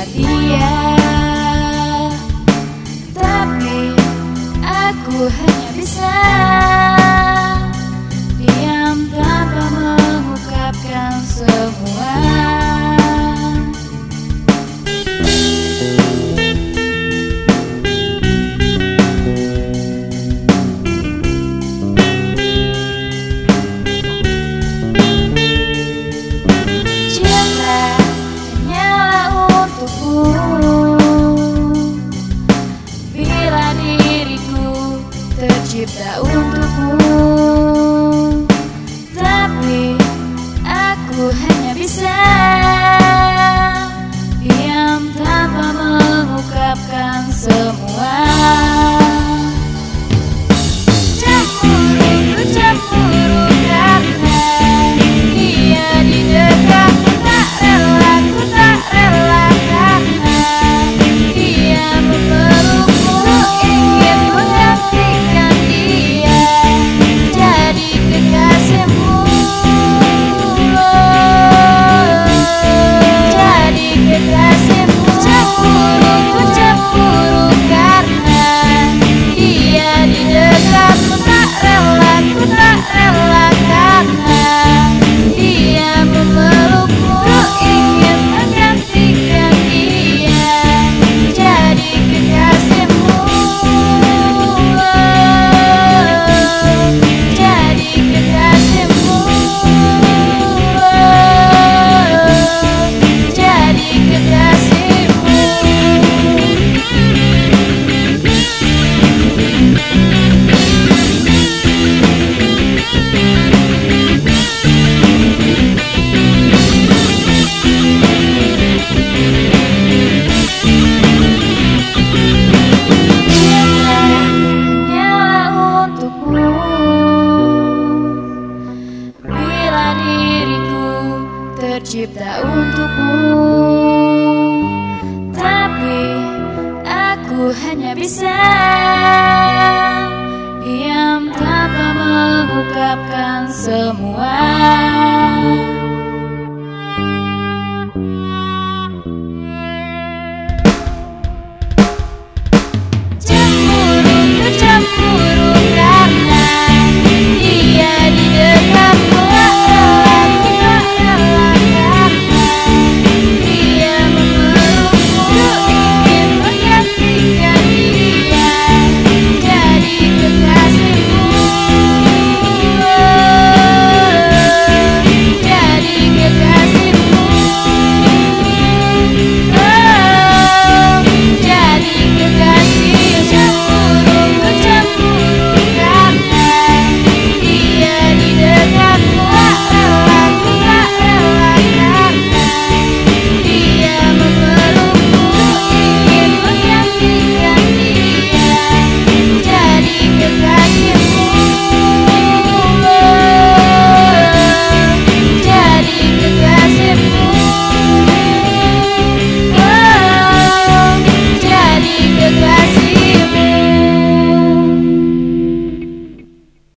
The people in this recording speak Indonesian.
nadie. Tapi aku hanya bisa tercipta untukmu. Tapi aku hanya bisa Diam tanpa mengungkapkan semua